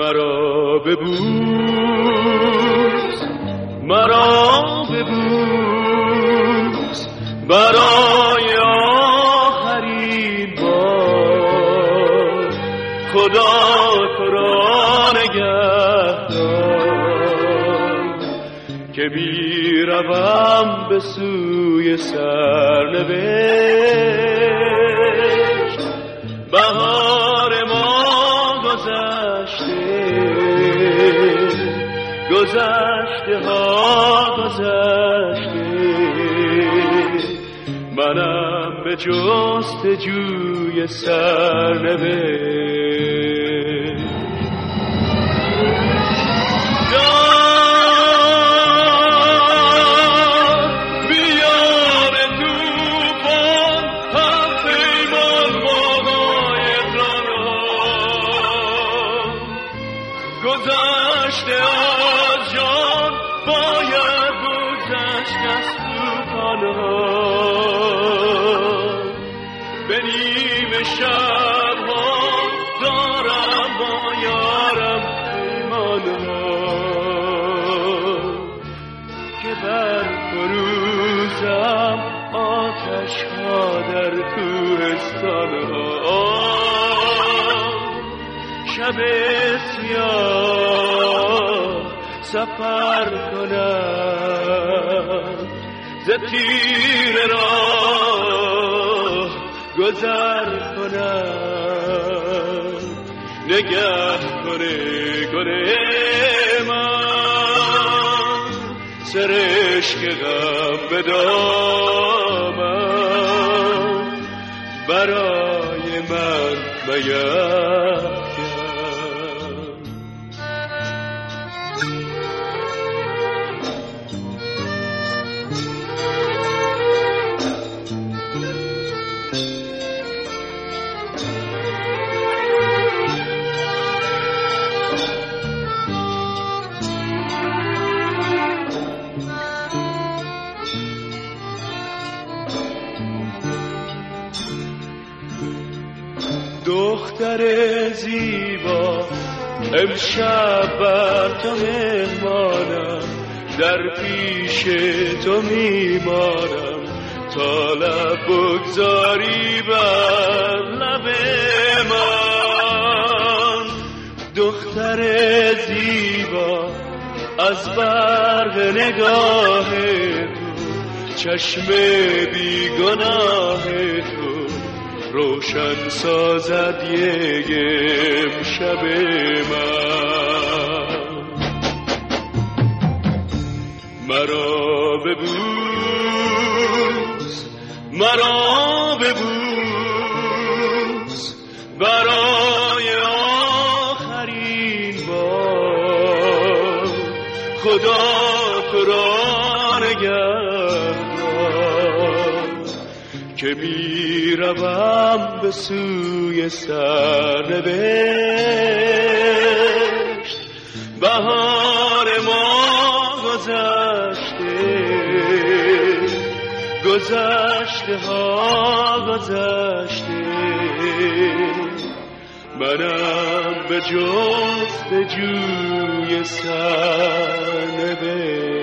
مرا ببوس. مرا ببوس. برای آخرین بار. خدا تو را که بیروم به سوی سرنوشت. گذشته ها گذشته. منم به جستجوی سرنوشت. گذشته از جان باید گذشت از توفانها به نیم شبها دارم با یارم پیمانها که بر فروزم آتش ها در کوهستان ها شب سیاه سفر کنم. ز تیر راه گذر کنم. نگه کنه گره من. سرشک غم بدامم برای من بیفکن دختر زیبا امشب بر تو مهمانم در پیش تو میمانم. تا لب بگذاری بر لب من. دختر زیبا از برق نگاه تو چشم بیگناه تو. روشن سازد یک شب من. مرا ببوس مرا ببوس برای که می روم به سوی سرنوشت بهار ما گذشته گذشته ها گذشته. منم به جست جوی سرنوشت